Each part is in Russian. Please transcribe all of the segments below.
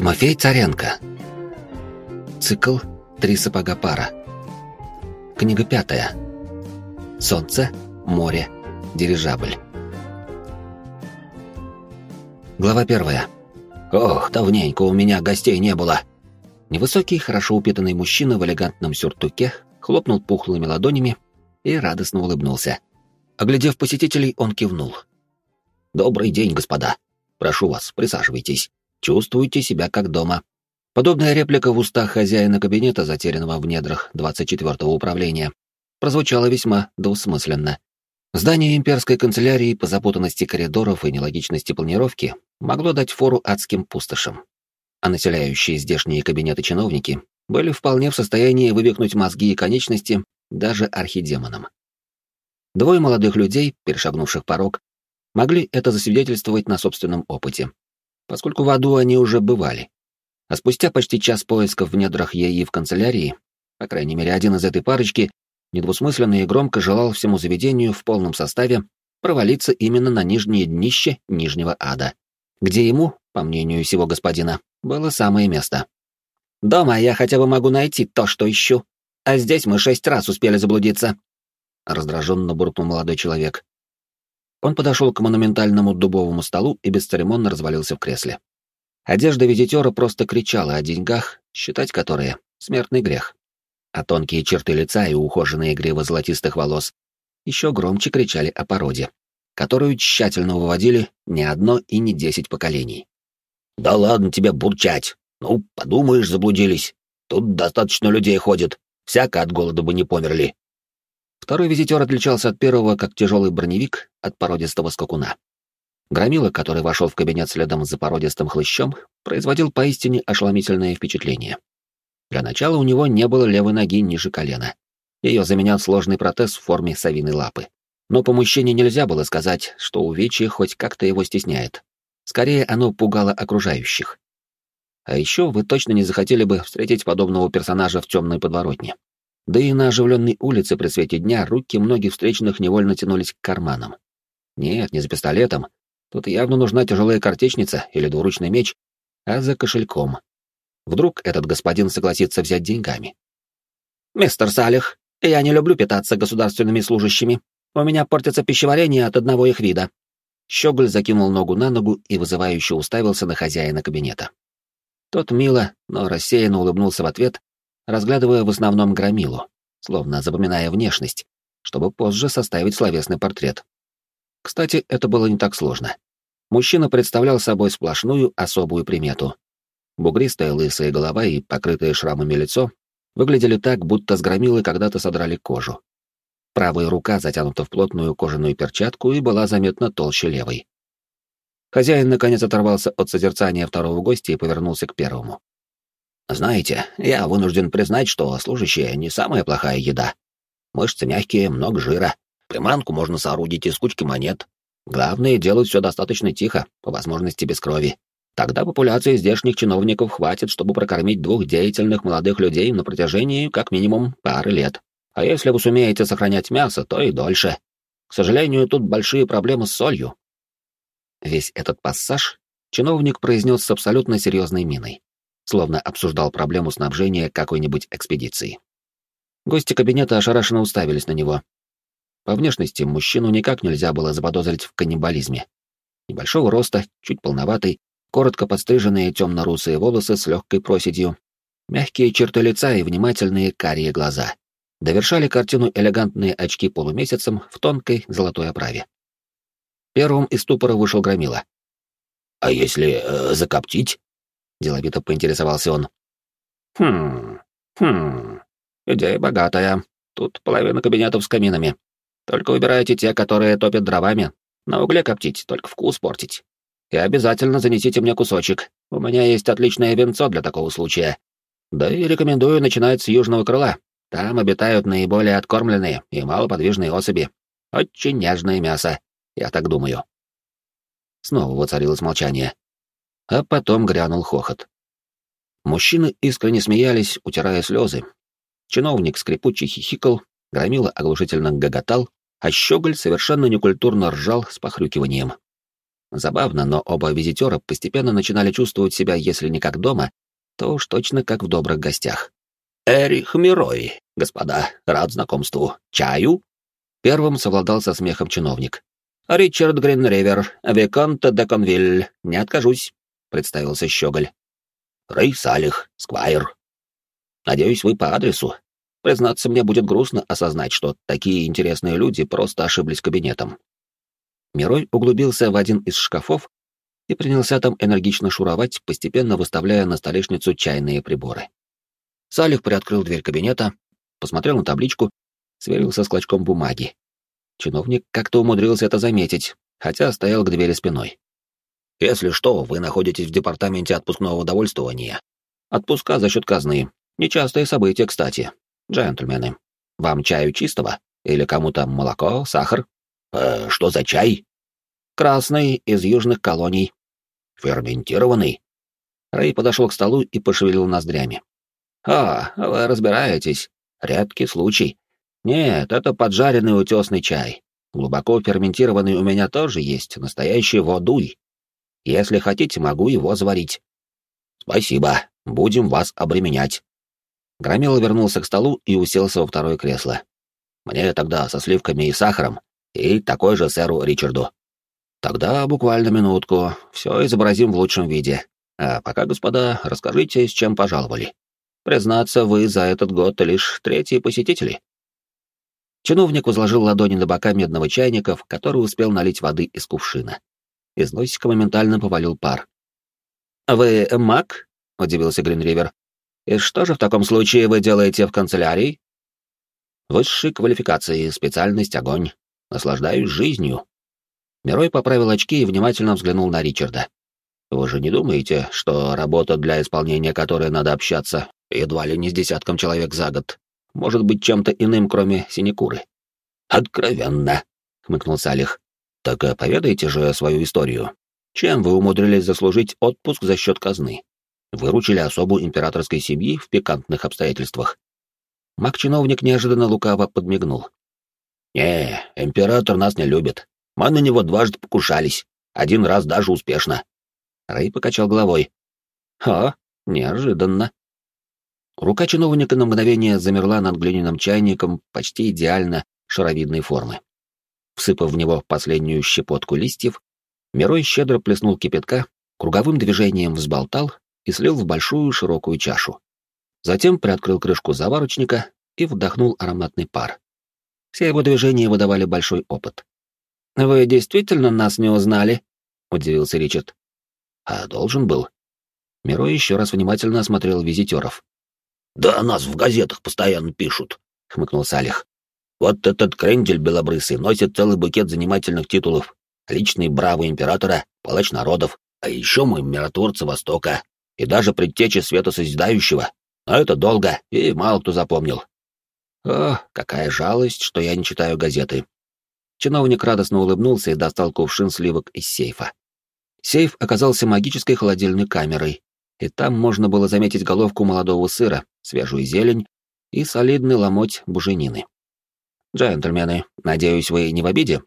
Тимофей Царенко. Цикл «Три сапога пара». Книга пятая. Солнце, море, дирижабль. Глава первая. Ох, давненько у меня гостей не было. Невысокий, хорошо упитанный мужчина в элегантном сюртуке хлопнул пухлыми ладонями и радостно улыбнулся. Оглядев посетителей, он кивнул. «Добрый день, господа. Прошу вас, присаживайтесь. Чувствуйте себя как дома». Подобная реплика в устах хозяина кабинета, затерянного в недрах 24-го управления, прозвучала весьма двусмысленно. Здание имперской канцелярии по запутанности коридоров и нелогичности планировки могло дать фору адским пустошам. А населяющие здешние кабинеты чиновники были вполне в состоянии вывихнуть мозги и конечности даже архидемонам. Двое молодых людей, перешагнувших порог, могли это засвидетельствовать на собственном опыте, поскольку в аду они уже бывали. А спустя почти час поисков в недрах ЕИ в канцелярии, по крайней мере, один из этой парочки, недвусмысленно и громко желал всему заведению в полном составе провалиться именно на нижнее днище Нижнего Ада, где ему, по мнению всего господина, было самое место. «Дома я хотя бы могу найти то, что ищу, а здесь мы шесть раз успели заблудиться», — раздраженно буркнул молодой человек. Он подошел к монументальному дубовому столу и бесцеремонно развалился в кресле. Одежда визитера просто кричала о деньгах, считать которые — смертный грех. А тонкие черты лица и ухоженные гривы золотистых волос еще громче кричали о породе, которую тщательно выводили не одно и не десять поколений. «Да ладно тебе бурчать! Ну, подумаешь, заблудились. Тут достаточно людей ходит, всяко от голода бы не померли», Второй визитер отличался от первого, как тяжелый броневик от породистого скакуна. Громила, который вошел в кабинет следом за породистым хлыщом, производил поистине ошеломительное впечатление. Для начала у него не было левой ноги ниже колена. Ее заменял сложный протез в форме совиной лапы. Но по мужчине нельзя было сказать, что увечье хоть как-то его стесняет. Скорее, оно пугало окружающих. А еще вы точно не захотели бы встретить подобного персонажа в темной подворотне. Да и на оживленной улице при свете дня руки многих встречных невольно тянулись к карманам. Нет, не за пистолетом. Тут явно нужна тяжелая картечница или двуручный меч, а за кошельком. Вдруг этот господин согласится взять деньгами. «Мистер Салих, я не люблю питаться государственными служащими. У меня портится пищеварение от одного их вида». Щеголь закинул ногу на ногу и вызывающе уставился на хозяина кабинета. Тот мило, но рассеянно улыбнулся в ответ разглядывая в основном громилу, словно запоминая внешность, чтобы позже составить словесный портрет. Кстати, это было не так сложно. Мужчина представлял собой сплошную особую примету. Бугристая лысая голова и покрытое шрамами лицо выглядели так, будто с громилы когда-то содрали кожу. Правая рука затянута в плотную кожаную перчатку и была заметно толще левой. Хозяин наконец оторвался от созерцания второго гостя и повернулся к первому. Знаете, я вынужден признать, что служащие не самая плохая еда. Мышцы мягкие, много жира. Приманку можно соорудить из кучки монет. Главное, делать все достаточно тихо, по возможности без крови. Тогда популяции здешних чиновников хватит, чтобы прокормить двух деятельных молодых людей на протяжении как минимум пары лет. А если вы сумеете сохранять мясо, то и дольше. К сожалению, тут большие проблемы с солью. Весь этот пассаж чиновник произнес с абсолютно серьезной миной словно обсуждал проблему снабжения какой-нибудь экспедиции. Гости кабинета ошарашенно уставились на него. По внешности мужчину никак нельзя было заподозрить в каннибализме. Небольшого роста, чуть полноватый, коротко подстриженные темно-русые волосы с легкой проседью, мягкие черты лица и внимательные карие глаза. Довершали картину элегантные очки полумесяцем в тонкой золотой оправе. Первым из ступора вышел Громила. «А если э, закоптить?» — деловито поинтересовался он. «Хм, хм, идея богатая. Тут половина кабинетов с каминами. Только выбирайте те, которые топят дровами. На угле коптить, только вкус портить. И обязательно занесите мне кусочек. У меня есть отличное венцо для такого случая. Да и рекомендую начинать с южного крыла. Там обитают наиболее откормленные и малоподвижные особи. Очень нежное мясо, я так думаю». Снова воцарилось молчание а потом грянул хохот. Мужчины искренне смеялись, утирая слезы. Чиновник скрипучий хихикал, громила оглушительно гоготал, а щеголь совершенно некультурно ржал с похрюкиванием. Забавно, но оба визитера постепенно начинали чувствовать себя, если не как дома, то уж точно как в добрых гостях. «Эрих Мирой, господа, рад знакомству. Чаю?» Первым совладал со смехом чиновник. «Ричард Гринривер, Виконт де Конвиль, не откажусь», — представился Щеголь. «Рэй Салих, Сквайр. Надеюсь, вы по адресу. Признаться, мне будет грустно осознать, что такие интересные люди просто ошиблись кабинетом». Мирой углубился в один из шкафов и принялся там энергично шуровать, постепенно выставляя на столешницу чайные приборы. Салих приоткрыл дверь кабинета, посмотрел на табличку, сверился с клочком бумаги. Чиновник как-то умудрился это заметить, хотя стоял к двери спиной. «Если что, вы находитесь в департаменте отпускного довольствования. Отпуска за счет казны. Нечастое событие, кстати. Джентльмены, вам чаю чистого? Или кому-то молоко, сахар?» «Э, что за чай?» «Красный, из южных колоний». «Ферментированный?» Рэй подошел к столу и пошевелил ноздрями. «А, вы разбираетесь. Редкий случай. Нет, это поджаренный утесный чай. Глубоко ферментированный у меня тоже есть, настоящий водуль. Если хотите, могу его заварить». «Спасибо, будем вас обременять». Громила вернулся к столу и уселся во второе кресло. «Мне тогда со сливками и сахаром, и такой же сэру Ричарду». «Тогда буквально минутку, все изобразим в лучшем виде. А пока, господа, расскажите, с чем пожаловали». Признаться, вы за этот год лишь третьи посетители. Чиновник возложил ладони на бока медного чайника, в который успел налить воды из кувшина. Из носика моментально повалил пар. «Вы маг?» — удивился Гринривер. «И что же в таком случае вы делаете в канцелярии?» «Высшей квалификации, специальность огонь. Наслаждаюсь жизнью». Мирой поправил очки и внимательно взглянул на Ричарда. «Вы же не думаете, что работа, для исполнения которой надо общаться, едва ли не с десятком человек за год, может быть чем-то иным, кроме синекуры. «Откровенно», — хмыкнул Салих. «Так э, поведайте же свою историю. Чем вы умудрились заслужить отпуск за счет казны? Выручили особу императорской семьи в пикантных обстоятельствах?» Маг-чиновник неожиданно лукаво подмигнул. «Не, император нас не любит. Мы на него дважды покушались, один раз даже успешно». Рэй покачал головой. «О, неожиданно». Рука чиновника на мгновение замерла над глиняным чайником почти идеально шаровидной формы. Всыпав в него последнюю щепотку листьев, Мирой щедро плеснул кипятка, круговым движением взболтал и слил в большую широкую чашу. Затем приоткрыл крышку заварочника и вдохнул ароматный пар. Все его движения выдавали большой опыт. «Вы действительно нас не узнали?» — удивился Ричард. «А должен был». Мирой еще раз внимательно осмотрел визитеров. «Да нас в газетах постоянно пишут», — хмыкнул Салих. «Вот этот крендель белобрысый носит целый букет занимательных титулов. Личный бравый императора, палач народов, а еще мы миротворцы Востока, и даже предтечи света созидающего. Но это долго, и мало кто запомнил. О, какая жалость, что я не читаю газеты». Чиновник радостно улыбнулся и достал кувшин сливок из сейфа. Сейф оказался магической холодильной камерой, и там можно было заметить головку молодого сыра, свежую зелень и солидный ломоть буженины. «Джентльмены, надеюсь, вы не в обиде?»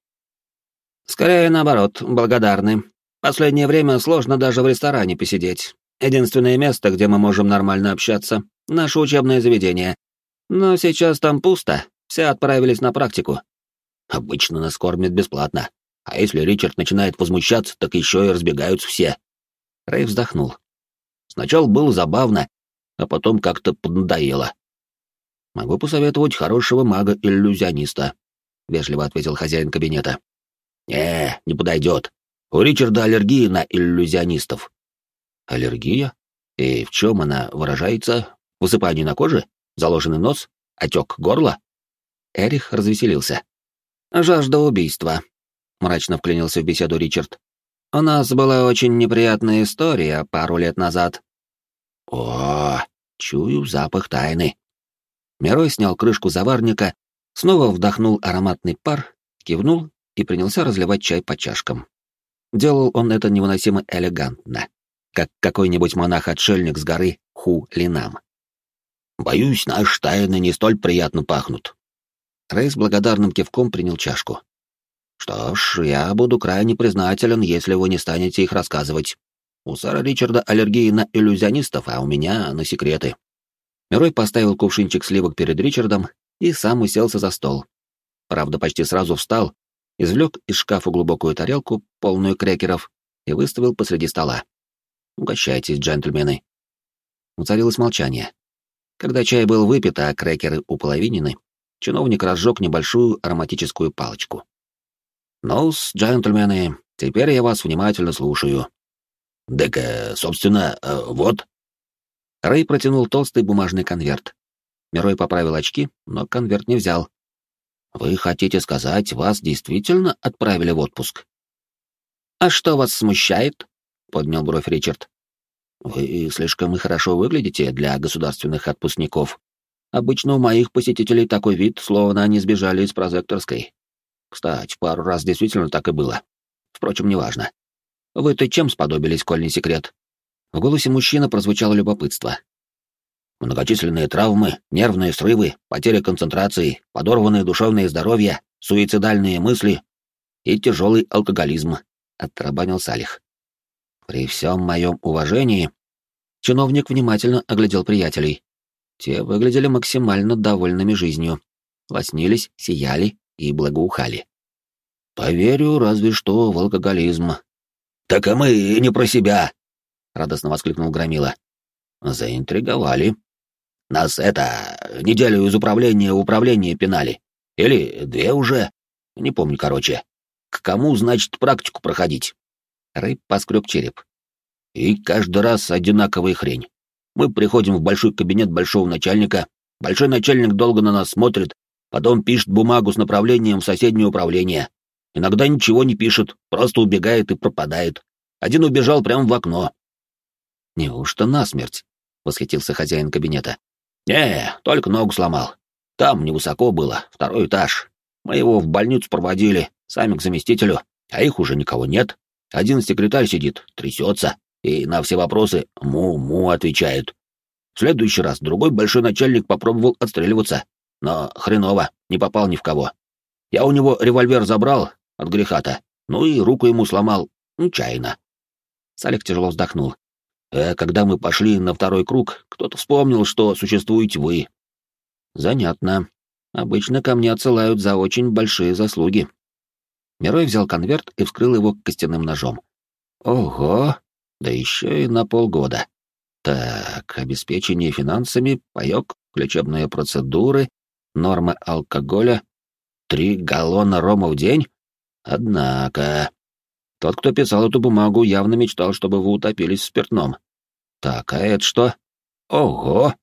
«Скорее наоборот, благодарны. Последнее время сложно даже в ресторане посидеть. Единственное место, где мы можем нормально общаться — наше учебное заведение. Но сейчас там пусто, все отправились на практику. Обычно нас кормят бесплатно, а если Ричард начинает возмущаться, так еще и разбегаются все». Рэй вздохнул. Сначала было забавно, а потом как-то поднадоело. «Могу посоветовать хорошего мага-иллюзиониста», — вежливо ответил хозяин кабинета. «Не, не подойдет. У Ричарда аллергия на иллюзионистов». «Аллергия? И в чем она выражается? Высыпание на коже? Заложенный нос? Отек горла?» Эрих развеселился. «Жажда убийства», — мрачно вклинился в беседу Ричард. У нас была очень неприятная история пару лет назад. О, чую запах тайны. Мирой снял крышку заварника, снова вдохнул ароматный пар, кивнул и принялся разливать чай по чашкам. Делал он это невыносимо элегантно, как какой-нибудь монах-отшельник с горы Ху-Линам. «Боюсь, наши тайны не столь приятно пахнут». Рэй благодарным кивком принял чашку. Что ж, я буду крайне признателен, если вы не станете их рассказывать. У сэра Ричарда аллергии на иллюзионистов, а у меня на секреты. Мирой поставил кувшинчик сливок перед Ричардом и сам уселся за стол. Правда, почти сразу встал, извлек из шкафа глубокую тарелку, полную крекеров, и выставил посреди стола. «Угощайтесь, джентльмены». Уцарилось молчание. Когда чай был выпит, а крекеры уполовинены, чиновник разжег небольшую ароматическую палочку. «Ну-с, джентльмены, теперь я вас внимательно слушаю». «Так, э, собственно, э, вот». Рэй протянул толстый бумажный конверт. Мирой поправил очки, но конверт не взял. «Вы хотите сказать, вас действительно отправили в отпуск?» «А что вас смущает?» — поднял бровь Ричард. «Вы слишком хорошо выглядите для государственных отпускников. Обычно у моих посетителей такой вид, словно они сбежали из прозекторской. Кстати, пару раз действительно так и было. Впрочем, неважно. Вы-то чем сподобились, коль не секрет?» В голосе мужчины прозвучало любопытство. Многочисленные травмы, нервные срывы, потеря концентрации, подорванное душевное здоровье, суицидальные мысли и тяжелый алкоголизм, — оттарабанил Салих. При всем моем уважении, чиновник внимательно оглядел приятелей. Те выглядели максимально довольными жизнью, лоснились, сияли и благоухали. «Поверю разве что в алкоголизм». «Так и мы не про себя!» — радостно воскликнул Громила. «Заинтриговали. Нас это... неделю из управления в управление пинали. Или две уже. Не помню, короче. К кому, значит, практику проходить?» Рэй поскреб череп. И каждый раз одинаковая хрень. Мы приходим в большой кабинет большого начальника, большой начальник долго на нас смотрит, потом пишет бумагу с направлением в соседнее управление. Иногда ничего не пишет, просто убегает и пропадает. Один убежал прямо в окно. «Неужто насмерть?» — восхитился хозяин кабинета. «Не, только ногу сломал. Там невысоко было, второй этаж. Мы его в больницу проводили, сами к заместителю, а их уже никого нет. Один секретарь сидит, трясется, и на все вопросы «му-му» отвечает. В следующий раз другой большой начальник попробовал отстреливаться, но хреново, не попал ни в кого. Я у него револьвер забрал от греха-то, ну и руку ему сломал, нечаянно. Салик тяжело вздохнул. Э, когда мы пошли на второй круг, кто-то вспомнил, что существуете вы. Занятно. Обычно ко мне отсылают за очень большие заслуги. Мирой взял конверт и вскрыл его костяным ножом. Ого, да еще и на полгода. Так, обеспечение финансами, паёк, лечебные процедуры, нормы алкоголя, три галлона рома в день? Однако... Тот, кто писал эту бумагу, явно мечтал, чтобы вы утопились в спиртном. Так, а это что? Ого!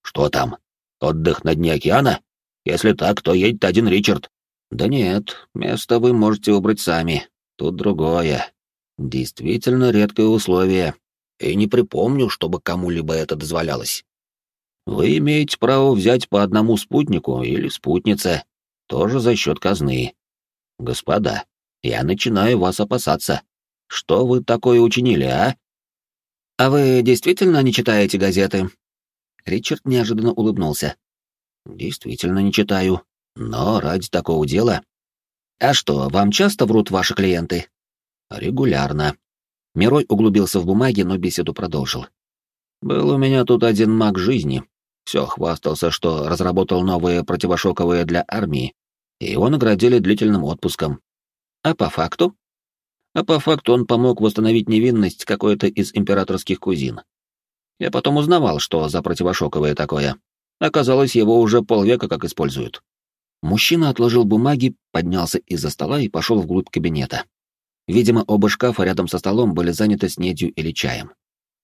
Что там? Отдых на дне океана? Если так, то едет один Ричард. Да нет, место вы можете выбрать сами. Тут другое. Действительно редкое условие. И не припомню, чтобы кому-либо это дозволялось. Вы имеете право взять по одному спутнику или спутнице, тоже за счет казны. Господа, я начинаю вас опасаться. Что вы такое учинили, а? А вы действительно не читаете газеты? Ричард неожиданно улыбнулся. Действительно не читаю, но ради такого дела... А что, вам часто врут ваши клиенты? Регулярно. Мирой углубился в бумаги, но беседу продолжил. Был у меня тут один маг жизни. Все хвастался, что разработал новые противошоковые для армии, и его наградили длительным отпуском. А по факту? А по факту он помог восстановить невинность какой-то из императорских кузин. Я потом узнавал, что за противошоковое такое. Оказалось, его уже полвека как используют. Мужчина отложил бумаги, поднялся из-за стола и пошел вглубь кабинета. Видимо, оба шкафа рядом со столом были заняты снедью или чаем.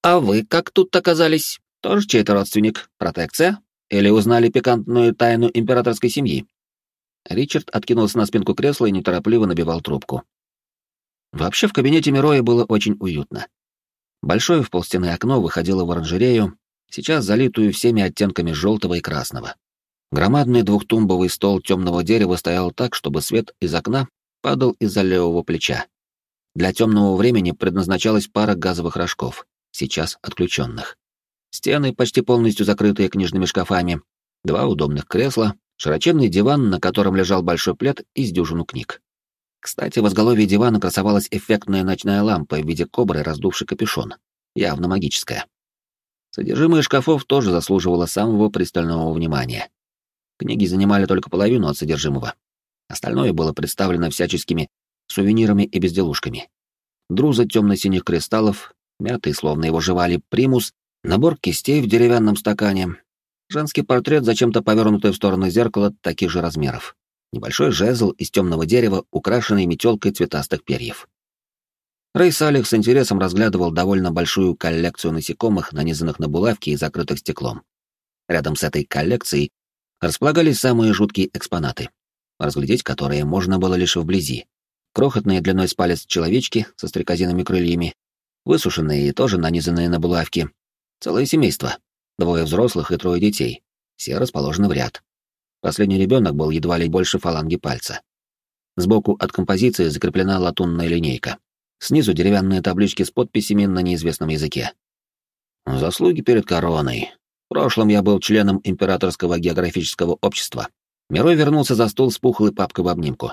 «А вы как тут оказались? Тоже чей-то родственник? Протекция? Или узнали пикантную тайну императорской семьи?» Ричард откинулся на спинку кресла и неторопливо набивал трубку. Вообще в кабинете Мироя было очень уютно. Большое в полстены окно выходило в оранжерею, сейчас залитую всеми оттенками желтого и красного. Громадный двухтумбовый стол темного дерева стоял так, чтобы свет из окна падал из-за левого плеча. Для темного времени предназначалась пара газовых рожков, сейчас отключенных. Стены, почти полностью закрытые книжными шкафами, два удобных кресла, широченный диван, на котором лежал большой плед из дюжину книг. Кстати, в изголовье дивана красовалась эффектная ночная лампа в виде кобры, раздувший капюшон. Явно магическая. Содержимое шкафов тоже заслуживало самого пристального внимания. Книги занимали только половину от содержимого. Остальное было представлено всяческими сувенирами и безделушками. Друза темно-синих кристаллов, мятый, словно его жевали, примус, набор кистей в деревянном стакане, женский портрет, зачем-то повернутый в сторону зеркала таких же размеров, небольшой жезл из темного дерева, украшенный метелкой цветастых перьев. Рэй Салих с интересом разглядывал довольно большую коллекцию насекомых, нанизанных на булавки и закрытых стеклом. Рядом с этой коллекцией располагались самые жуткие экспонаты, разглядеть которые можно было лишь вблизи. Крохотные длиной с палец человечки со стрекозиными крыльями, высушенные и тоже нанизанные на булавки. Целое семейство. Двое взрослых и трое детей. Все расположены в ряд. Последний ребенок был едва ли больше фаланги пальца. Сбоку от композиции закреплена латунная линейка. Снизу деревянные таблички с подписями на неизвестном языке. Заслуги перед короной. В прошлом я был членом Императорского географического общества. Мирой вернулся за стол с пухлой папкой в обнимку.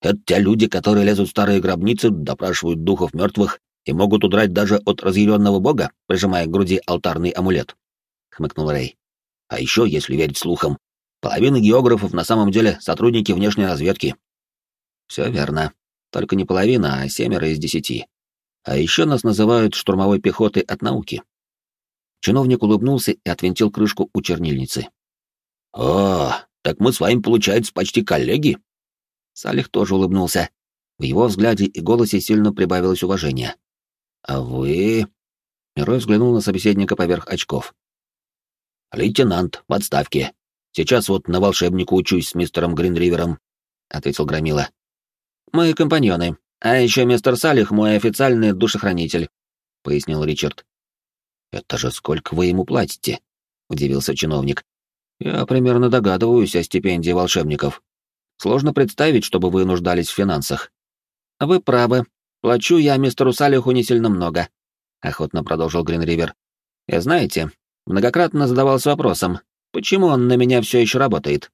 Это те люди, которые лезут в старые гробницы, допрашивают духов мертвых и могут удрать даже от разъяренного бога, прижимая к груди алтарный амулет. Хмыкнул Рэй. А еще, если верить слухам, половина географов на самом деле сотрудники внешней разведки. Все верно. Только не половина, а семеро из десяти. А еще нас называют штурмовой пехотой от науки. Чиновник улыбнулся и отвинтил крышку у чернильницы. «О, так мы с вами, получается, почти коллеги?» Салих тоже улыбнулся. В его взгляде и голосе сильно прибавилось уважение. «А вы...» Мирой взглянул на собеседника поверх очков. «Лейтенант, в отставке. Сейчас вот на волшебнику учусь с мистером Гринривером», — ответил Громила. «Мы компаньоны, а еще мистер Салих мой официальный душехранитель», — пояснил Ричард. «Это же сколько вы ему платите?» — удивился чиновник. «Я примерно догадываюсь о стипендии волшебников. Сложно представить, чтобы вы нуждались в финансах». «Вы правы. Плачу я мистеру Салиху не сильно много», — охотно продолжил Гринривер. «И знаете, многократно задавался вопросом, почему он на меня все еще работает.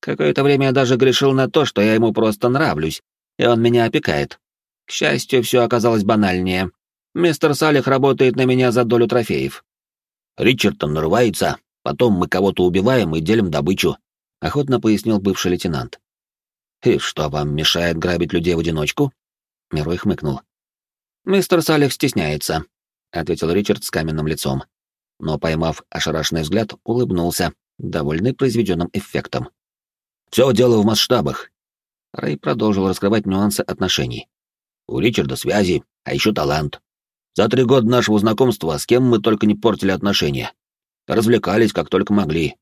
Какое-то время я даже грешил на то, что я ему просто нравлюсь, и он меня опекает. К счастью, все оказалось банальнее. Мистер Салих работает на меня за долю трофеев. Ричардсон нарывается, потом мы кого-то убиваем и делим добычу, охотно пояснил бывший лейтенант. И что вам мешает грабить людей в одиночку? Мирой хмыкнул. Мистер Салих стесняется, ответил Ричард с каменным лицом. Но, поймав ошарашенный взгляд, улыбнулся, довольный произведенным эффектом. Все дело в масштабах. Рэй продолжил раскрывать нюансы отношений. У Ричарда связи, а еще талант. За три года нашего знакомства с кем мы только не портили отношения. Развлекались, как только могли.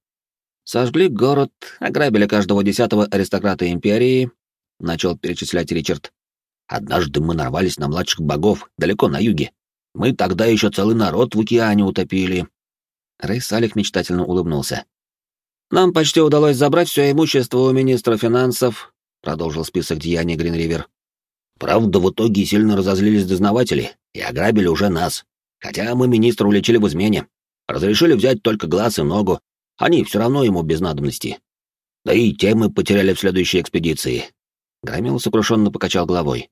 Сожгли город, ограбили каждого десятого аристократа империи, — начал перечислять Ричард. Однажды мы нарвались на младших богов, далеко на юге. Мы тогда еще целый народ в океане утопили. Рэй Салих мечтательно улыбнулся. «Нам почти удалось забрать все имущество у министра финансов», — продолжил список деяний Гринривер. «Правда, в итоге сильно разозлились дознаватели, и ограбили уже нас. Хотя мы министра уличили в измене. Разрешили взять только глаз и ногу. Они все равно ему без надобности. Да и те мы потеряли в следующей экспедиции. Громил сокрушенно покачал головой.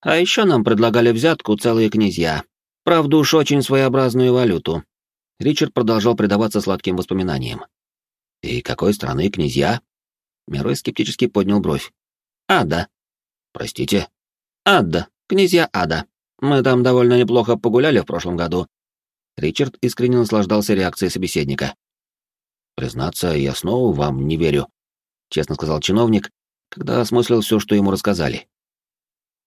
А еще нам предлагали взятку целые князья. Правда уж очень своеобразную валюту. Ричард продолжал предаваться сладким воспоминаниям. «И какой страны князья?» Мирой скептически поднял бровь. «Ада». «Простите?» «Ада. Князья Ада. Мы там довольно неплохо погуляли в прошлом году. Ричард искренне наслаждался реакцией собеседника. Признаться, я снова вам не верю, честно сказал чиновник, когда осмыслил все, что ему рассказали.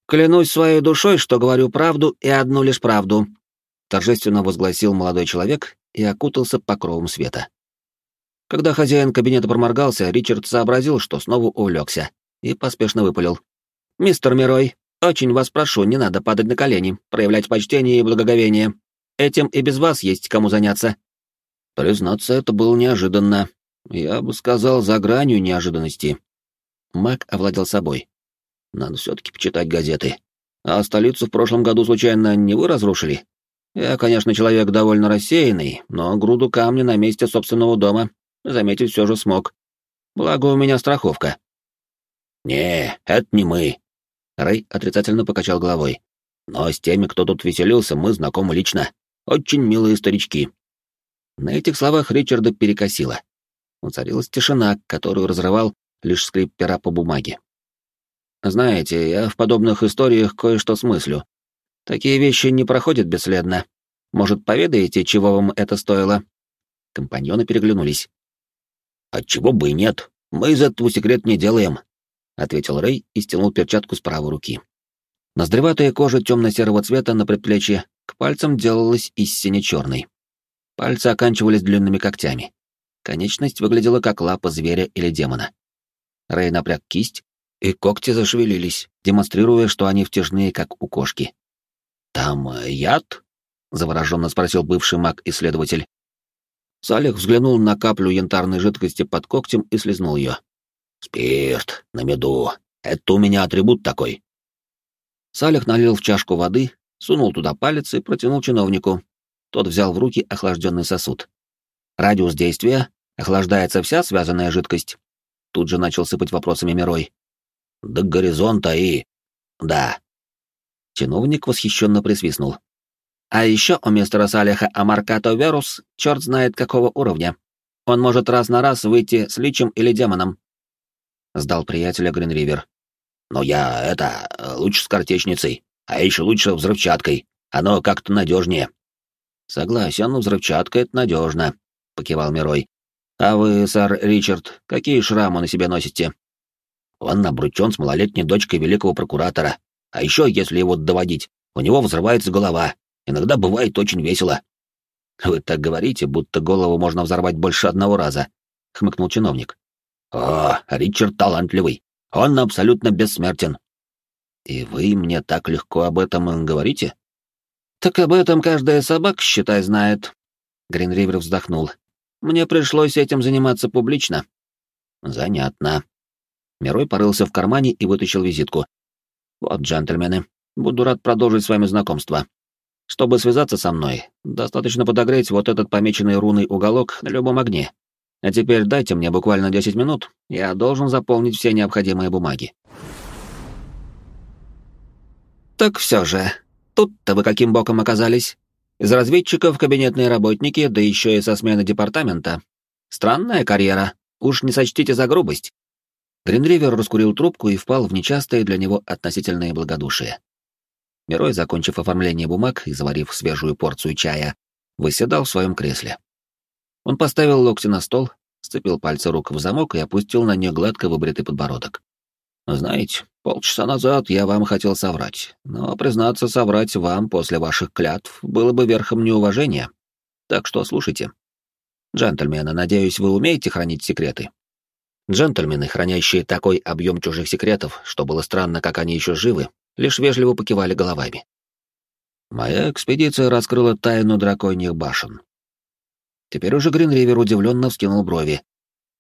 Клянусь своей душой, что говорю правду и одну лишь правду, торжественно возгласил молодой человек и окутался покровом света. Когда хозяин кабинета проморгался, Ричард сообразил, что снова увлекся, и поспешно выпалил. «Мистер Мирой, очень вас прошу, не надо падать на колени, проявлять почтение и благоговение. Этим и без вас есть кому заняться. Признаться, это было неожиданно. Я бы сказал, за гранью неожиданности. Мак овладел собой. Надо все-таки почитать газеты. А столицу в прошлом году случайно не вы разрушили? Я, конечно, человек довольно рассеянный, но груду камня на месте собственного дома заметить все же смог. Благо у меня страховка. «Не, это не мы», Рэй отрицательно покачал головой. «Но с теми, кто тут веселился, мы знакомы лично. Очень милые старички». На этих словах Ричарда перекосило. Уцарилась тишина, которую разрывал лишь скрип пера по бумаге. «Знаете, я в подобных историях кое-что смыслю. Такие вещи не проходят бесследно. Может, поведаете, чего вам это стоило?» Компаньоны переглянулись. «Отчего бы и нет. Мы из этого секрет не делаем», — ответил Рэй и стянул перчатку с правой руки. Ноздреватая кожа темно-серого цвета на предплечье к пальцам делалась из сине-черной. Пальцы оканчивались длинными когтями. Конечность выглядела как лапа зверя или демона. Рэй напряг кисть, и когти зашевелились, демонстрируя, что они втяжные, как у кошки. «Там э, яд?» — завороженно спросил бывший маг-исследователь. Салих взглянул на каплю янтарной жидкости под когтем и слезнул ее. «Спирт, на меду. Это у меня атрибут такой». Салих налил в чашку воды, сунул туда палец и протянул чиновнику. Тот взял в руки охлажденный сосуд. Радиус действия охлаждается вся связанная жидкость. Тут же начал сыпать вопросами Мирой. До горизонта и... Да. Чиновник восхищенно присвистнул. А еще у мистера Салиха Амаркато Верус черт знает какого уровня. Он может раз на раз выйти с личем или демоном. Сдал приятеля Гринривер. Но я, это, лучше с картечницей, а еще лучше взрывчаткой. Оно как-то надежнее. Согласен, взрывчатка — это надежно, покивал Мирой. А вы, сэр Ричард, какие шрамы на себе носите? Он обручен с малолетней дочкой великого прокуратора. А еще, если его доводить, у него взрывается голова, Иногда бывает очень весело. Вы так говорите, будто голову можно взорвать больше одного раза, хмыкнул чиновник. О, Ричард талантливый. Он абсолютно бессмертен. И вы мне так легко об этом говорите? Так об этом каждая собака, считай, знает. Гринривер вздохнул. Мне пришлось этим заниматься публично. Занятно. Мирой порылся в кармане и вытащил визитку. Вот, джентльмены, буду рад продолжить с вами знакомство. Чтобы связаться со мной, достаточно подогреть вот этот помеченный руной уголок на любом огне. А теперь дайте мне буквально 10 минут, я должен заполнить все необходимые бумаги. Так все же, тут-то вы каким боком оказались? Из разведчиков кабинетные работники, да еще и со смены департамента. Странная карьера, уж не сочтите за грубость. Гринривер раскурил трубку и впал в нечастое для него относительное благодушие. Мирой, закончив оформление бумаг и заварив свежую порцию чая, выседал в своем кресле. Он поставил локти на стол, сцепил пальцы рук в замок и опустил на нее гладко выбритый подбородок. «Знаете, полчаса назад я вам хотел соврать, но, признаться, соврать вам после ваших клятв было бы верхом неуважения. Так что слушайте. Джентльмены, надеюсь, вы умеете хранить секреты?» Джентльмены, хранящие такой объем чужих секретов, что было странно, как они еще живы, лишь вежливо покивали головами. Моя экспедиция раскрыла тайну драконьих башен. Теперь уже Гринривер удивленно вскинул брови.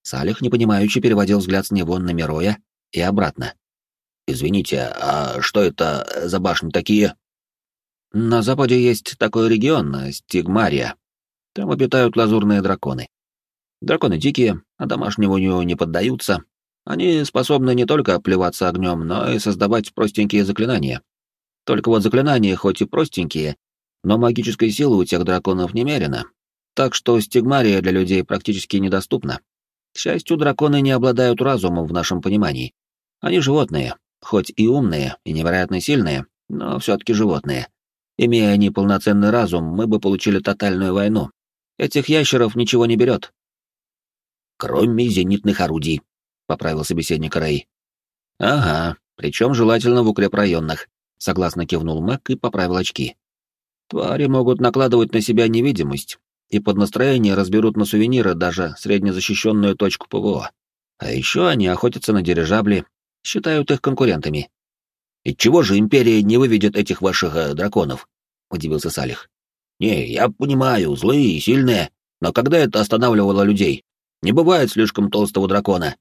Салих, непонимающе, переводил взгляд с него на Мироя и обратно. «Извините, а что это за башни такие?» «На западе есть такой регион, Стигмария. Там обитают лазурные драконы. Драконы дикие, а домашнему нее не поддаются, они способны не только плеваться огнем, но и создавать простенькие заклинания. Только вот заклинания хоть и простенькие, но магической силы у тех драконов немерено, так что стигмария для людей практически недоступна. К счастью, драконы не обладают разумом в нашем понимании. Они животные, хоть и умные, и невероятно сильные, но все-таки животные. Имея они полноценный разум, мы бы получили тотальную войну. Этих ящеров ничего не берет. Кроме зенитных орудий, поправил собеседник Рэй. Ага, причем желательно в укрепрайонах, согласно кивнул Мак и поправил очки. Твари могут накладывать на себя невидимость, и под настроение разберут на сувениры даже среднезащищенную точку ПВО. А еще они охотятся на дирижабли, считают их конкурентами. «И чего же Империя не выведет этих ваших э, драконов?» — удивился Салих. «Не, я понимаю, злые и сильные, но когда это останавливало людей? Не бывает слишком толстого дракона,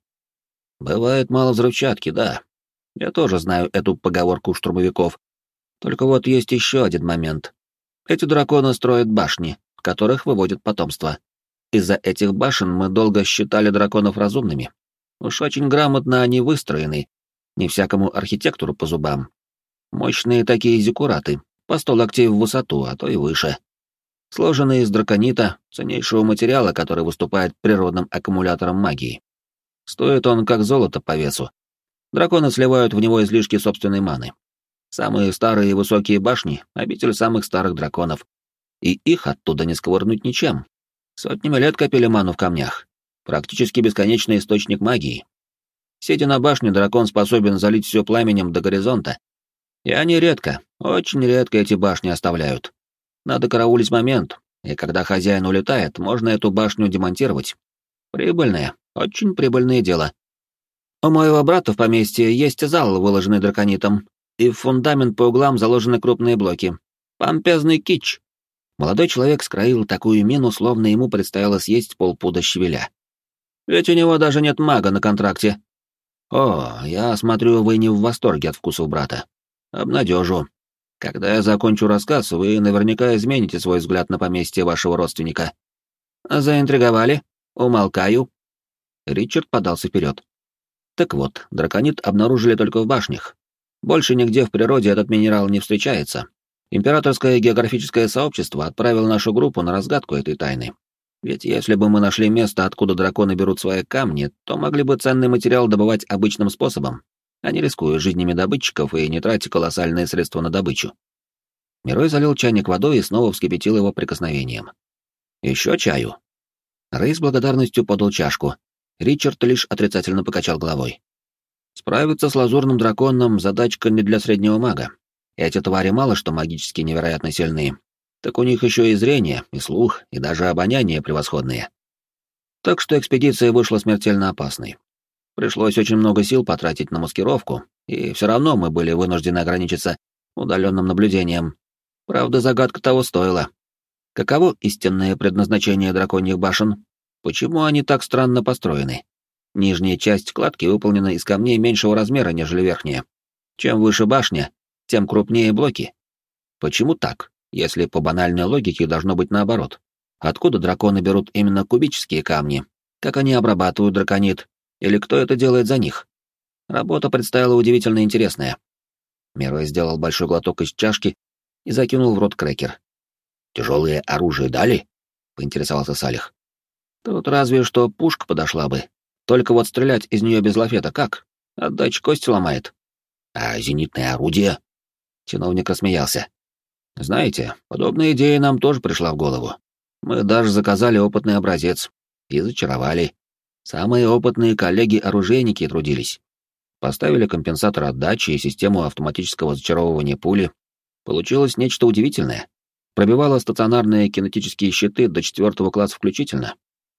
Бывает мало взрывчатки, да. Я тоже знаю эту поговорку штурмовиков. Только вот есть еще один момент. Эти драконы строят башни, в которых выводят потомство. Из-за этих башен мы долго считали драконов разумными. Уж очень грамотно они выстроены, Не всякому архитектору по зубам. Мощные такие зиккураты, по сто локтей в высоту, а то и выше. Сложенные из драконита, ценнейшего материала, который выступает природным аккумулятором магии. Стоит он как золото по весу. Драконы сливают в него излишки собственной маны. Самые старые и высокие башни — обитель самых старых драконов. И их оттуда не сковырнуть ничем. Сотнями лет копили ману в камнях. Практически бесконечный источник магии. Сидя на башне, дракон способен залить все пламенем до горизонта. И они редко, очень редко эти башни оставляют. Надо караулить момент, и когда хозяин улетает, можно эту башню демонтировать. Прибыльное, очень прибыльное дело. У моего брата в поместье есть зал, выложенный драконитом, и в фундамент по углам заложены крупные блоки. Помпезный кич. Молодой человек скроил такую мину, словно ему предстояло съесть полпуда щавеля. Ведь у него даже нет мага на контракте. О, я смотрю, вы не в восторге от вкусов брата. Обнадежу. Когда я закончу рассказ, вы наверняка измените свой взгляд на поместье вашего родственника. Заинтриговали? Умолкаю. Ричард подался вперед. Так вот, драконит обнаружили только в башнях. Больше нигде в природе этот минерал не встречается. Императорское географическое сообщество отправило нашу группу на разгадку этой тайны. Ведь если бы мы нашли место, откуда драконы берут свои камни, то могли бы ценный материал добывать обычным способом, не рискуя жизнями добытчиков и не тратя колоссальные средства на добычу. Мирой залил чайник водой и снова вскипятил его прикосновением. «Еще чаю?» Рэй с благодарностью подал чашку. Ричард лишь отрицательно покачал головой. «Справиться с лазурным драконом — задачка не для среднего мага. Эти твари мало что магически невероятно сильные. Так у них еще и зрение, и слух, и даже обоняние превосходные. Так что экспедиция вышла смертельно опасной. Пришлось очень много сил потратить на маскировку, и все равно мы были вынуждены ограничиться удаленным наблюдением. Правда, загадка того стоила. Каково истинное предназначение драконьих башен? Почему они так странно построены? Нижняя часть кладки выполнена из камней меньшего размера, нежели верхняя. Чем выше башня, тем крупнее блоки. Почему так, если по банальной логике должно быть наоборот? Откуда драконы берут именно кубические камни? Как они обрабатывают драконит? Или кто это делает за них? Работа предстояла удивительно интересная. Мирой сделал большой глоток из чашки и закинул в рот крекер. «Тяжелое оружие дали?» — поинтересовался Салих. «Тут разве что пушка подошла бы. Только вот стрелять из нее без лафета как? Отдача кости ломает». «А зенитное орудие?» Чиновник рассмеялся. «Знаете, подобная идея нам тоже пришла в голову. Мы даже заказали опытный образец и зачаровали. Самые опытные коллеги-оружейники трудились. Поставили компенсатор отдачи и систему автоматического зачаровывания пули. Получилось нечто удивительное. Пробивало стационарные кинетические щиты до четвертого класса включительно.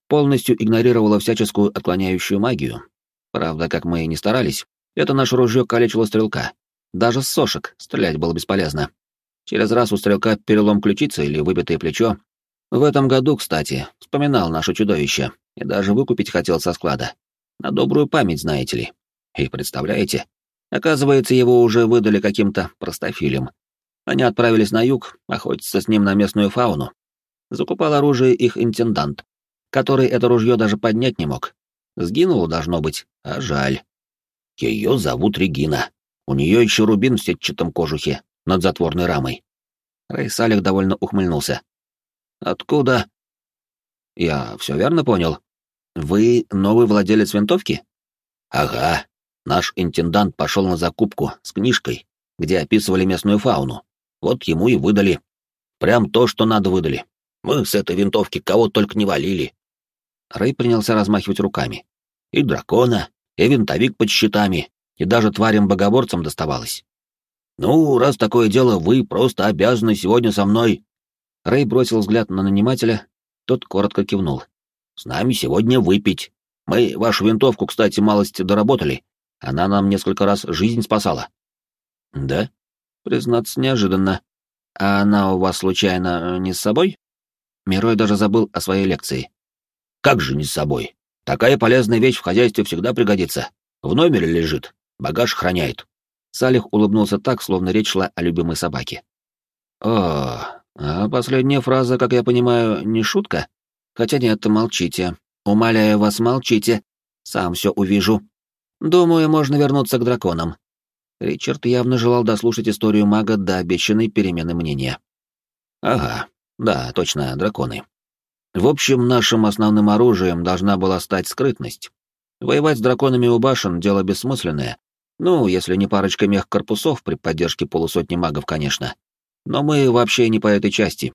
Полностью игнорировало всяческую отклоняющую магию. Правда, как мы и не старались, это наше ружье калечило стрелка. Даже с сошек стрелять было бесполезно. Через раз у стрелка перелом ключицы или выбитое плечо. В этом году, кстати, вспоминал наше чудовище, и даже выкупить хотел со склада. На добрую память, знаете ли. И представляете, оказывается, его уже выдали каким-то простофилем. Они отправились на юг, охотиться с ним на местную фауну. Закупал оружие их интендант, который это ружье даже поднять не мог. Сгинул, должно быть, а жаль. Ее зовут Регина. У нее еще рубин в сетчатом кожухе над затворной рамой. Рэй Салих довольно ухмыльнулся. «Откуда?» «Я все верно понял?» Вы новый владелец винтовки? Ага. Наш интендант пошел на закупку с книжкой, где описывали местную фауну. Вот ему и выдали. Прям то, что надо выдали. Мы с этой винтовки кого только не валили. Рэй принялся размахивать руками. И дракона, и винтовик под щитами, и даже тварям-богоборцам доставалось. «Ну, раз такое дело, вы просто обязаны сегодня со мной...» Рэй бросил взгляд на нанимателя, тот коротко кивнул. С нами сегодня выпить. Мы вашу винтовку, кстати, малость доработали. Она нам несколько раз жизнь спасала. Да? Признаться, неожиданно. А она у вас, случайно, не с собой? Мирой даже забыл о своей лекции. Как же не с собой? Такая полезная вещь в хозяйстве всегда пригодится. В номере лежит, багаж храняет. Салих улыбнулся так, словно речь шла о любимой собаке. О, а последняя фраза, как я понимаю, не шутка? Хотя нет, молчите. Умоляю вас, молчите. Сам все увижу. Думаю, можно вернуться к драконам. Ричард явно желал дослушать историю мага до обещанной перемены мнения. Ага, да, точно, драконы. В общем, нашим основным оружием должна была стать скрытность. Воевать с драконами у башен — дело бессмысленное. Ну, если не парочка мех-корпусов при поддержке полусотни магов, конечно. Но мы вообще не по этой части.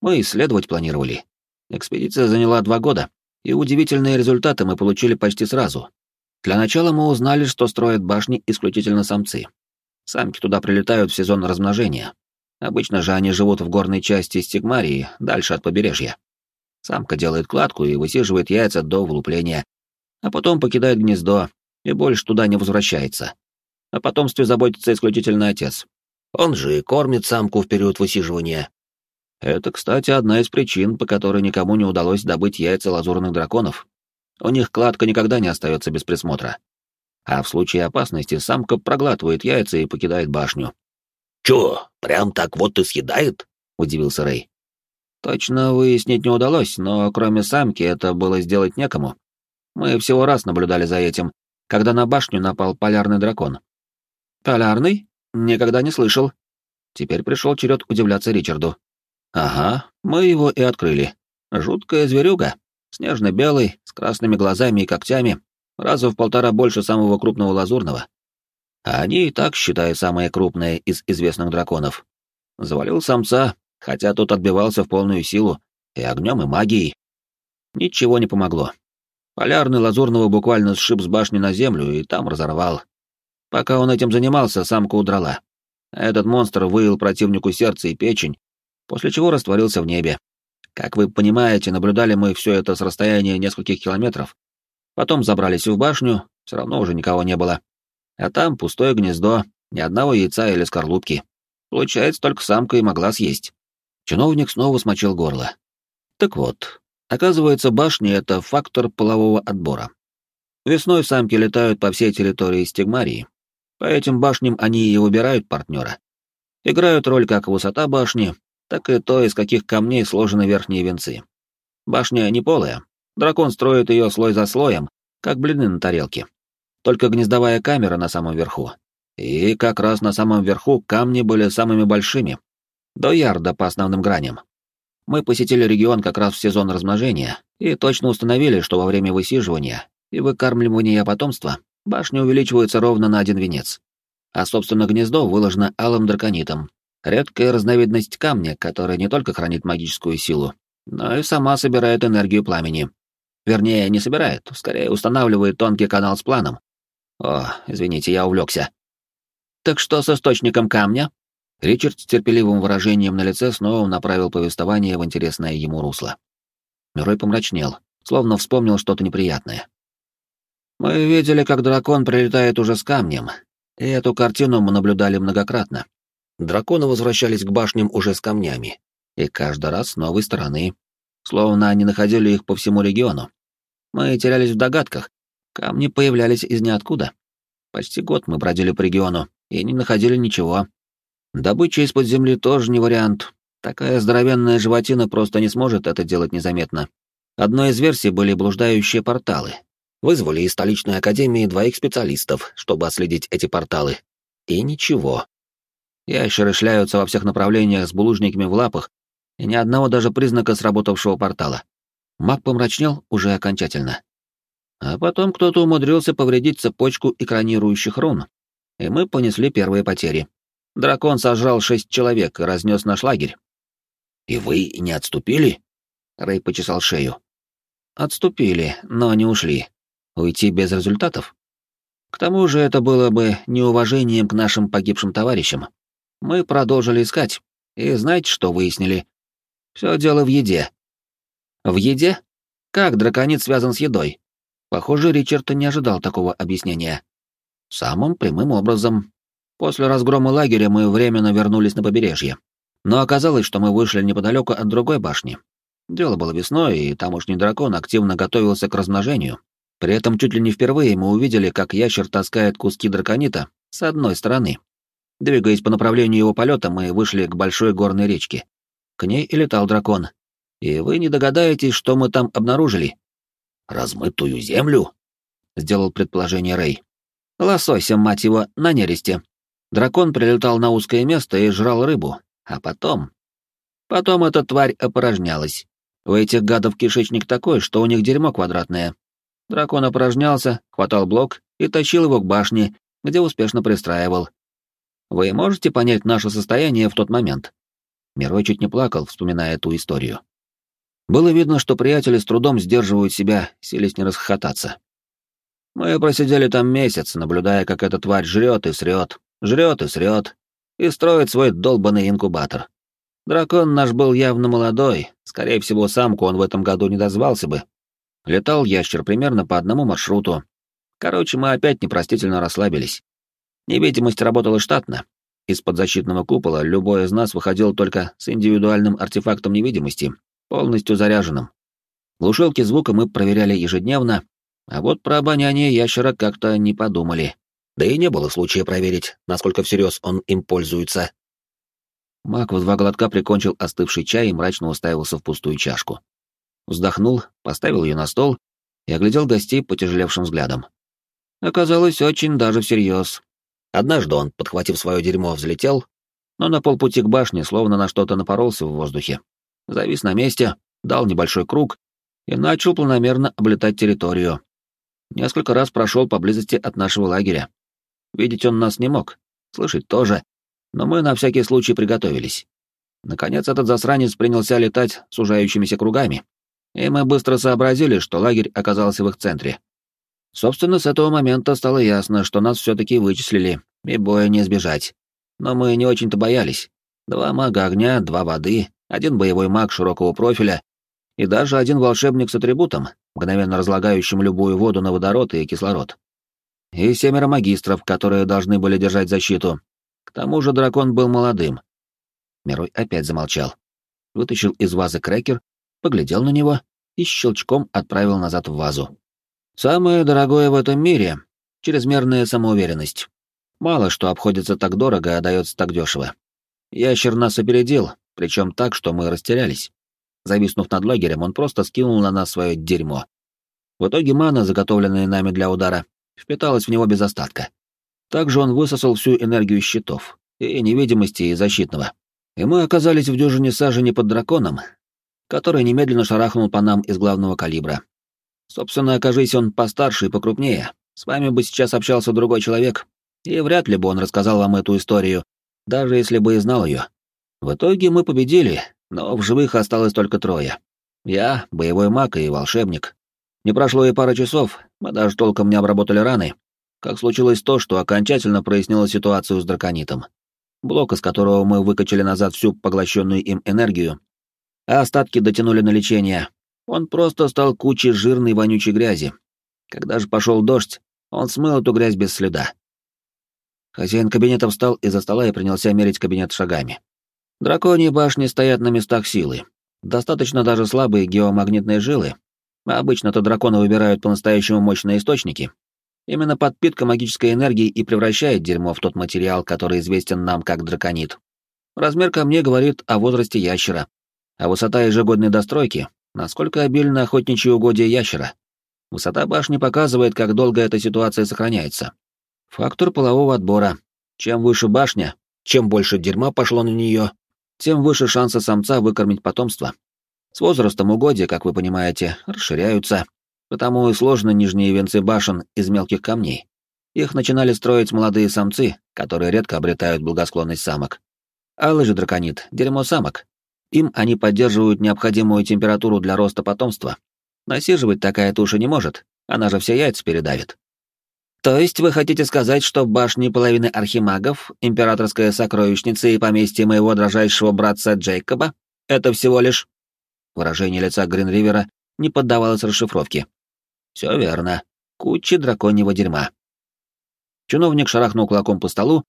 Мы исследовать планировали. Экспедиция заняла два года, и удивительные результаты мы получили почти сразу. Для начала мы узнали, что строят башни исключительно самцы. Самки туда прилетают в сезон размножения. Обычно же они живут в горной части Стигмарии, дальше от побережья. Самка делает кладку и высиживает яйца до вылупления, а потом покидает гнездо и больше туда не возвращается. О потомстве заботится исключительно отец. Он же и кормит самку в период высиживания. Это, кстати, одна из причин, по которой никому не удалось добыть яйца лазурных драконов. У них кладка никогда не остается без присмотра. А в случае опасности самка проглатывает яйца и покидает башню. «Чё, прям так вот и съедает?» — удивился Рэй. Точно выяснить не удалось, но кроме самки это было сделать некому. Мы всего раз наблюдали за этим, когда на башню напал полярный дракон. «Полярный? Никогда не слышал». Теперь пришел черед удивляться Ричарду. «Ага, мы его и открыли. Жуткая зверюга, снежно-белый, с красными глазами и когтями, раза в полтора больше самого крупного лазурного. А они и так, считаю, самые крупные из известных драконов. Завалил самца, хотя тот отбивался в полную силу, и огнем, и магией. Ничего не помогло. Полярный Лазурного буквально сшиб с башни на землю и там разорвал. Пока он этим занимался, самка удрала. Этот монстр выил противнику сердце и печень, после чего растворился в небе. Как вы понимаете, наблюдали мы все это с расстояния нескольких километров. Потом забрались в башню, все равно уже никого не было. А там пустое гнездо, ни одного яйца или скорлупки. Получается, только самка и могла съесть. Чиновник снова смочил горло. Так вот, Оказывается, башни — это фактор полового отбора. Весной самки летают по всей территории стигмарии. По этим башням они и выбирают партнера. Играют роль как высота башни, так и то, из каких камней сложены верхние венцы. Башня не полая. Дракон строит ее слой за слоем, как блины на тарелке. Только гнездовая камера на самом верху. И как раз на самом верху камни были самыми большими. До ярда по основным граням. Мы посетили регион как раз в сезон размножения и точно установили, что во время высиживания и выкармливания потомства башня увеличивается ровно на один венец. А, собственно, гнездо выложено алым драконитом, редкая разновидность камня, которая не только хранит магическую силу, но и сама собирает энергию пламени. Вернее, не собирает, скорее устанавливает тонкий канал с планом. О, извините, я увлекся. Так что с источником камня? Ричард с терпеливым выражением на лице снова направил повествование в интересное ему русло. Мирой помрачнел, словно вспомнил что-то неприятное. «Мы видели, как дракон прилетает уже с камнем, и эту картину мы наблюдали многократно. Драконы возвращались к башням уже с камнями, и каждый раз с новой стороны, словно они находили их по всему региону. Мы терялись в догадках, камни появлялись из ниоткуда. Почти год мы бродили по региону и не находили ничего, Добыча из-под земли тоже не вариант. Такая здоровенная животина просто не сможет это делать незаметно. Одной из версий были блуждающие порталы. Вызвали из столичной академии двоих специалистов, чтобы отследить эти порталы. И ничего. Ящеры шляются во всех направлениях с булыжниками в лапах, и ни одного даже признака сработавшего портала. Маг помрачнел уже окончательно. А потом кто-то умудрился повредить цепочку экранирующих рун, и мы понесли первые потери. Дракон сожрал шесть человек и разнес наш лагерь. «И вы не отступили?» Рэй почесал шею. «Отступили, но не ушли. Уйти без результатов? К тому же это было бы неуважением к нашим погибшим товарищам. Мы продолжили искать, и знаете, что выяснили? Все дело в еде». «В еде? Как драконит связан с едой?» Похоже, Ричард не ожидал такого объяснения. Самым прямым образом, После разгрома лагеря мы временно вернулись на побережье. Но оказалось, что мы вышли неподалеку от другой башни. Дело было весной, и тамошний дракон активно готовился к размножению. При этом чуть ли не впервые мы увидели, как ящер таскает куски драконита с одной стороны. Двигаясь по направлению его полета, мы вышли к большой горной речке. К ней и летал дракон. И вы не догадаетесь, что мы там обнаружили. «Размытую землю?» — сделал предположение Рэй. Лосося, мать его, на нересте. Дракон прилетал на узкое место и жрал рыбу, а потом... Потом эта тварь опорожнялась. У этих гадов кишечник такой, что у них дерьмо квадратное. Дракон опорожнялся, хватал блок и тащил его к башне, где успешно пристраивал. Вы можете понять наше состояние в тот момент? Мирой чуть не плакал, вспоминая эту историю. Было видно, что приятели с трудом сдерживают себя, селись не расхохотаться. Мы просидели там месяц, наблюдая, как эта тварь жрет и срет, жрет и срет, и строит свой долбанный инкубатор. Дракон наш был явно молодой, скорее всего, самку он в этом году не дозвался бы. Летал ящер примерно по одному маршруту. Короче, мы опять непростительно расслабились. Невидимость работала штатно. Из-под защитного купола любой из нас выходил только с индивидуальным артефактом невидимости, полностью заряженным. Глушилки звука мы проверяли ежедневно, а вот про обоняние ящера как-то не подумали. Да и не было случая проверить, насколько всерьез он им пользуется. Мак в два глотка прикончил остывший чай и мрачно уставился в пустую чашку. Вздохнул, поставил ее на стол и оглядел гостей потяжелевшим взглядом. Оказалось, очень даже всерьез. Однажды он, подхватив свое дерьмо, взлетел, но на полпути к башне словно на что-то напоролся в воздухе завис на месте, дал небольшой круг и начал планомерно облетать территорию. Несколько раз прошел поблизости от нашего лагеря. Видеть он нас не мог, слышать тоже, но мы на всякий случай приготовились. Наконец этот засранец принялся летать сужающимися кругами, и мы быстро сообразили, что лагерь оказался в их центре. Собственно, с этого момента стало ясно, что нас все-таки вычислили, и боя не избежать. Но мы не очень-то боялись. Два мага огня, два воды, один боевой маг широкого профиля и даже один волшебник с атрибутом, мгновенно разлагающим любую воду на водород и кислород. И семеро магистров, которые должны были держать защиту. К тому же дракон был молодым. Мирой опять замолчал. Вытащил из вазы крекер, поглядел на него и щелчком отправил назад в вазу. Самое дорогое в этом мире — чрезмерная самоуверенность. Мало что обходится так дорого, а дается так дешево. Ящер нас опередил, причем так, что мы растерялись. Зависнув над лагерем, он просто скинул на нас свое дерьмо. В итоге мана, заготовленная нами для удара, впиталась в него без остатка. Также он высосал всю энергию щитов, и невидимости, и защитного. И мы оказались в дюжине сажени под драконом, который немедленно шарахнул по нам из главного калибра. Собственно, окажись он постарше и покрупнее, с вами бы сейчас общался другой человек, и вряд ли бы он рассказал вам эту историю, даже если бы и знал ее. В итоге мы победили, но в живых осталось только трое. Я, боевой маг и волшебник. Не прошло и пара часов, мы даже толком не обработали раны, как случилось то, что окончательно прояснило ситуацию с драконитом. Блок, из которого мы выкачали назад всю поглощенную им энергию, а остатки дотянули на лечение, он просто стал кучей жирной вонючей грязи. Когда же пошел дождь, он смыл эту грязь без следа. Хозяин кабинета встал из-за стола и принялся мерить кабинет шагами. Драконьи башни стоят на местах силы. Достаточно даже слабые геомагнитные жилы. Обычно-то драконы выбирают по-настоящему мощные источники. Именно подпитка магической энергии и превращает дерьмо в тот материал, который известен нам как драконит. Размер камней говорит о возрасте ящера, а высота ежегодной достройки — насколько обильно охотничьи угодья ящера. Высота башни показывает, как долго эта ситуация сохраняется. Фактор полового отбора. Чем выше башня, чем больше дерьма пошло на нее, тем выше шансы самца выкормить потомство. С возрастом угодья, как вы понимаете, расширяются, потому и сложно нижние венцы башен из мелких камней. Их начинали строить молодые самцы, которые редко обретают благосклонность самок. Алый же драконит — дерьмо самок. Им они поддерживают необходимую температуру для роста потомства. Насиживать такая туша не может, она же все яйца передавит. То есть вы хотите сказать, что башни половины архимагов, императорская сокровищница и поместье моего дрожайшего братца Джейкоба — это всего лишь... Выражение лица Гринривера не поддавалось расшифровке. Все верно. Куча драконьего дерьма. Чиновник шарахнул кулаком по столу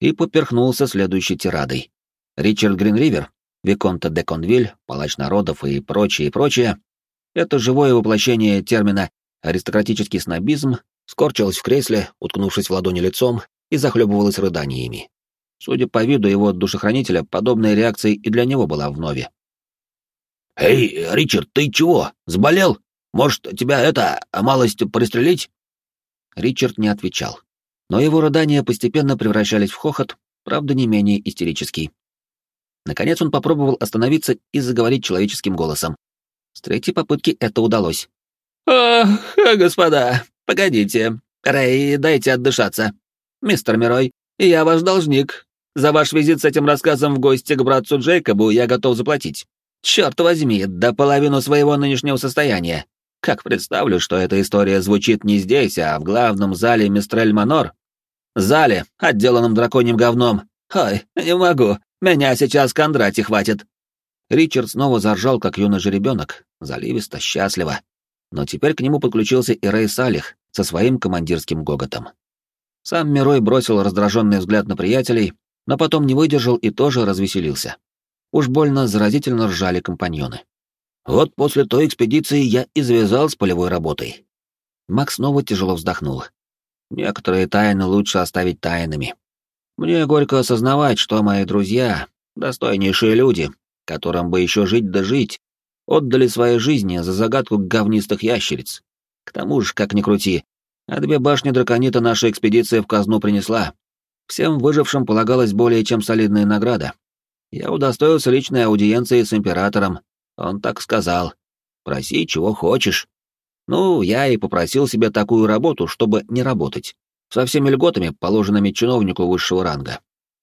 и поперхнулся следующей тирадой. Ричард Гринривер, Виконта де Конвиль, палач народов и прочее, и прочее — это живое воплощение термина «аристократический снобизм» скорчилась в кресле, уткнувшись в ладони лицом, и захлебывалась рыданиями. Судя по виду его душехранителя, подобная реакция и для него была вновь. «Эй, Ричард, ты чего? Заболел? Может, тебя это, малость пристрелить?» Ричард не отвечал. Но его рыдания постепенно превращались в хохот, правда, не менее истерический. Наконец он попробовал остановиться и заговорить человеческим голосом. С третьей попытки это удалось. «Ох, господа, погодите. Рэй, дайте отдышаться. Мистер Мирой, я ваш должник. За ваш визит с этим рассказом в гости к братцу Джейкобу я готов заплатить. Черт возьми, до половину своего нынешнего состояния. Как представлю, что эта история звучит не здесь, а в главном зале Мистрель Манор. Зале, отделанном драконьим говном. Ой, не могу. Меня сейчас Кондрати хватит. Ричард снова заржал, как юный жеребенок, заливисто, счастливо. Но теперь к нему подключился и Рэй Салих со своим командирским гоготом. Сам Мирой бросил раздраженный взгляд на приятелей, но потом не выдержал и тоже развеселился. Уж больно заразительно ржали компаньоны. Вот после той экспедиции я и завязал с полевой работой. Макс снова тяжело вздохнул. Некоторые тайны лучше оставить тайнами. Мне горько осознавать, что мои друзья, достойнейшие люди, которым бы еще жить да жить, отдали свои жизни за загадку говнистых ящериц. К тому же, как ни крути, а две башни драконита наша экспедиция в казну принесла. Всем выжившим полагалась более чем солидная награда. Я удостоился личной аудиенции с императором, он так сказал. Проси, чего хочешь. Ну, я и попросил себе такую работу, чтобы не работать. Со всеми льготами, положенными чиновнику высшего ранга.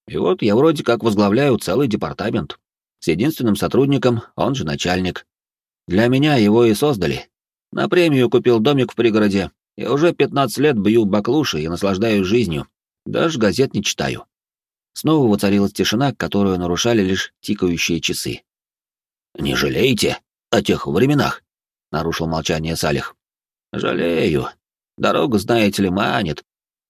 И вот я вроде как возглавляю целый департамент. С единственным сотрудником, он же начальник. Для меня его и создали. На премию купил домик в пригороде, и уже 15 лет бью баклуши и наслаждаюсь жизнью. Даже газет не читаю. Снова воцарилась тишина, которую нарушали лишь тикающие часы. «Не жалеете о тех временах?» — нарушил молчание Салих. «Жалею. Дорога, знаете ли, манит.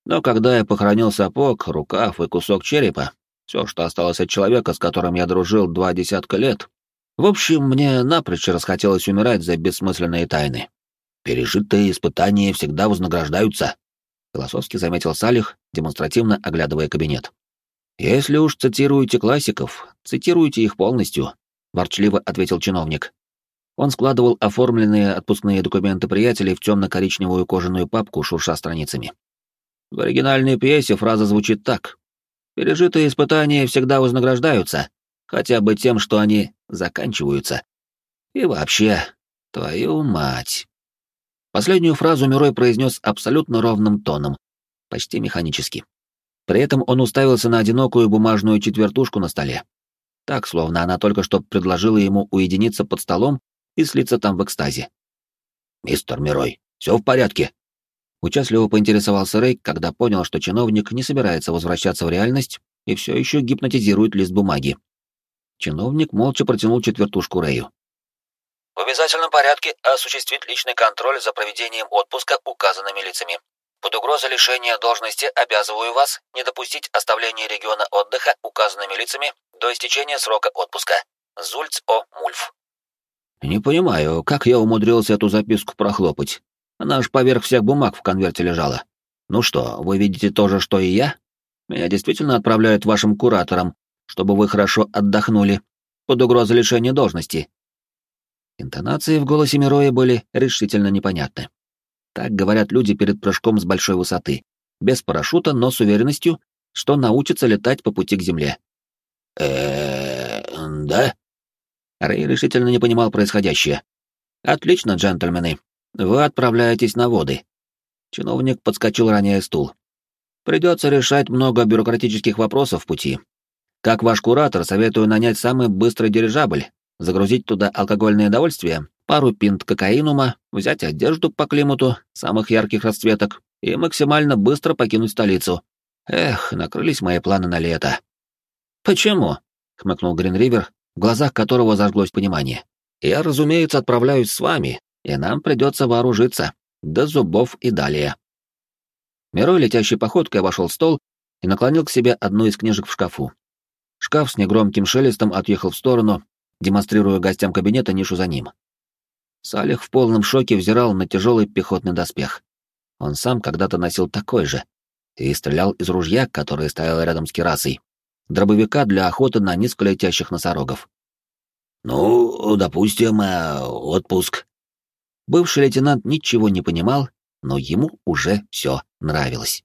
Но когда я похоронил сапог, рукав и кусок черепа, все, что осталось от человека, с которым я дружил два десятка лет, в общем, мне напрочь расхотелось умирать за бессмысленные тайны. Пережитые испытания всегда вознаграждаются», — философски заметил Салих, демонстративно оглядывая кабинет. «Если уж цитируете классиков, цитируйте их полностью, ворчливо ответил чиновник. Он складывал оформленные отпускные документы приятелей в темно-коричневую кожаную папку, шурша страницами. В оригинальной пьесе фраза звучит так. «Пережитые испытания всегда вознаграждаются, хотя бы тем, что они заканчиваются. И вообще, твою мать». Последнюю фразу Мирой произнес абсолютно ровным тоном, почти механически. При этом он уставился на одинокую бумажную четвертушку на столе, так, словно она только что предложила ему уединиться под столом и слиться там в экстазе. «Мистер Мирой, все в порядке?» Участливо поинтересовался Рэй, когда понял, что чиновник не собирается возвращаться в реальность и все еще гипнотизирует лист бумаги. Чиновник молча протянул четвертушку Рэю. «В обязательном порядке осуществить личный контроль за проведением отпуска указанными лицами. Под угрозой лишения должности обязываю вас не допустить оставления региона отдыха указанными лицами до истечения срока отпуска. Зульц О. Мульф. Не понимаю, как я умудрился эту записку прохлопать. Она ж поверх всех бумаг в конверте лежала. Ну что, вы видите то же, что и я? Меня действительно отправляют вашим кураторам, чтобы вы хорошо отдохнули, под угрозой лишения должности. Интонации в голосе Мироя были решительно непонятны. Так говорят люди перед прыжком с большой высоты, без парашюта, но с уверенностью, что научатся летать по пути к земле. э да?» Рэй решительно не понимал происходящее. «Отлично, джентльмены. Вы отправляетесь на воды». Чиновник подскочил, роняя стул. «Придется решать много бюрократических вопросов в пути. Как ваш куратор, советую нанять самый быстрый дирижабль, загрузить туда алкогольное довольствие, пару пинт кокаинума, взять одежду по климату самых ярких расцветок и максимально быстро покинуть столицу. Эх, накрылись мои планы на лето. Почему? хмыкнул Гринривер, в глазах которого зажглось понимание. Я, разумеется, отправляюсь с вами, и нам придется вооружиться до зубов и далее. Мирой летящей походкой обошел стол и наклонил к себе одну из книжек в шкафу. Шкаф с негромким шелестом отъехал в сторону, демонстрируя гостям кабинета нишу за ним. Салих в полном шоке взирал на тяжелый пехотный доспех. Он сам когда-то носил такой же и стрелял из ружья, которое стояло рядом с керасой, дробовика для охоты на низколетящих носорогов. «Ну, допустим, э, отпуск». Бывший лейтенант ничего не понимал, но ему уже все нравилось.